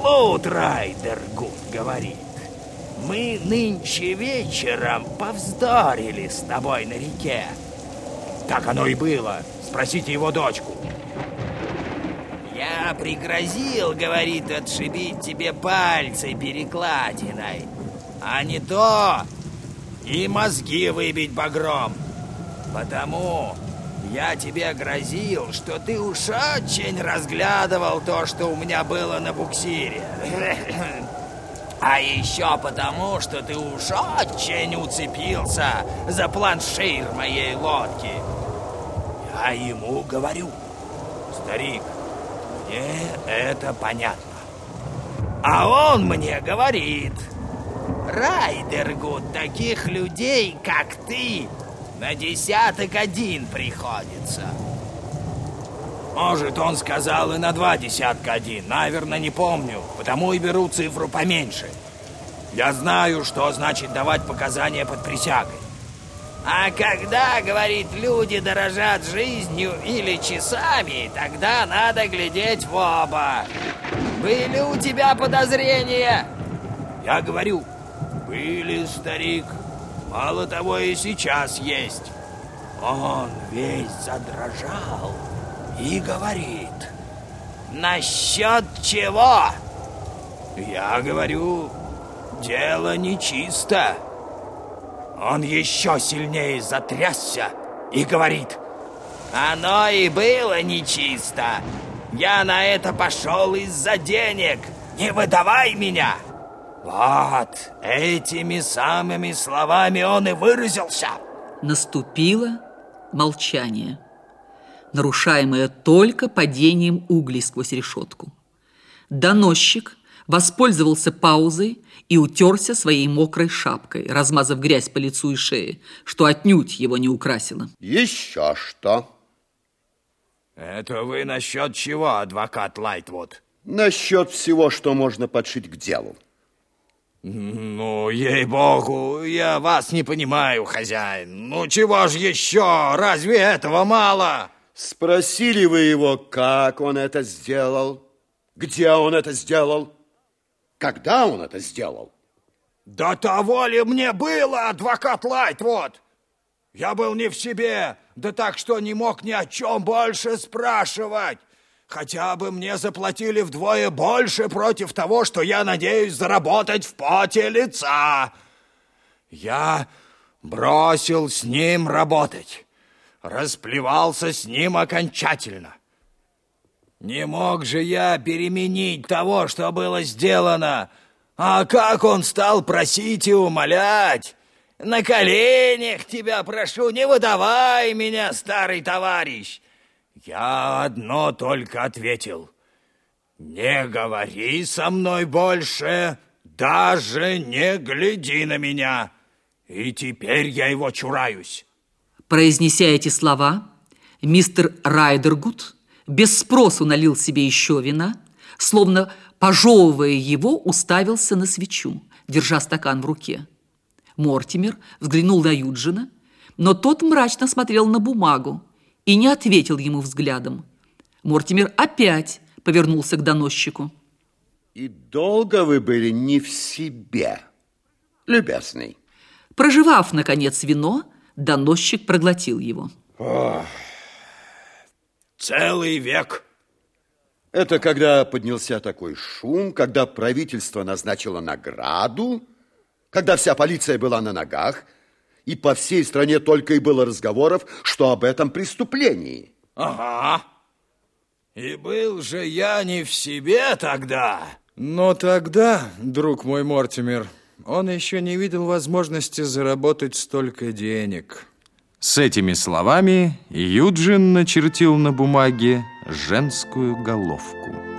Клоуд Райдергуд говорит, мы нынче вечером повздорили с тобой на реке. Так оно и было. Спросите его дочку. Я пригрозил, говорит, отшибить тебе пальцы перекладиной. А не то и мозги выбить багром. Потому я тебе грозил, что ты уж очень разглядывал то, что у меня было на буксире. А еще потому, что ты уж очень уцепился за планшир моей лодки. Я ему говорю, старик, мне это понятно. А он мне говорит, Райдергуд, таких людей, как ты, на десяток один приходится. Может, он сказал и на два десятка один. Наверное, не помню. Потому и беру цифру поменьше. Я знаю, что значит давать показания под присягой. А когда, говорит, люди дорожат жизнью или часами, тогда надо глядеть в оба. Были у тебя подозрения? Я говорю, были, старик. Мало того, и сейчас есть. Он весь задрожал и говорит, насчет чего? Я говорю, дело нечисто. Он еще сильнее затрясся и говорит, оно и было нечисто. Я на это пошел из-за денег. Не выдавай меня. Вот этими самыми словами он и выразился. Наступило молчание, нарушаемое только падением углей сквозь решетку. Доносчик воспользовался паузой и утерся своей мокрой шапкой, размазав грязь по лицу и шее, что отнюдь его не украсило. Еще что? Это вы насчет чего, адвокат Лайтвуд? Насчет всего, что можно подшить к делу. Ну, ей-богу, я вас не понимаю, хозяин. Ну, чего ж еще? Разве этого мало? Спросили вы его, как он это сделал? Где он это сделал? Когда он это сделал? Да того ли мне было, адвокат Лайт, вот. Я был не в себе, да так что не мог ни о чем больше спрашивать. Хотя бы мне заплатили вдвое больше против того, что я надеюсь заработать в поте лица. Я бросил с ним работать, расплевался с ним окончательно. Не мог же я переменить того, что было сделано. А как он стал просить и умолять? На коленях тебя прошу, не выдавай меня, старый товарищ. Я одно только ответил. Не говори со мной больше, даже не гляди на меня. И теперь я его чураюсь. Произнеся эти слова, мистер Райдергуд без спросу налил себе еще вина, словно пожевывая его, уставился на свечу, держа стакан в руке. Мортимер взглянул на Юджина, но тот мрачно смотрел на бумагу, и не ответил ему взглядом. Мортимер опять повернулся к доносчику. И долго вы были не в себе, любезный? Проживав, наконец, вино, доносчик проглотил его. Ох, целый век. Это когда поднялся такой шум, когда правительство назначило награду, когда вся полиция была на ногах, и по всей стране только и было разговоров, что об этом преступлении. Ага. И был же я не в себе тогда. Но тогда, друг мой Мортимер, он еще не видел возможности заработать столько денег. С этими словами Юджин начертил на бумаге женскую головку.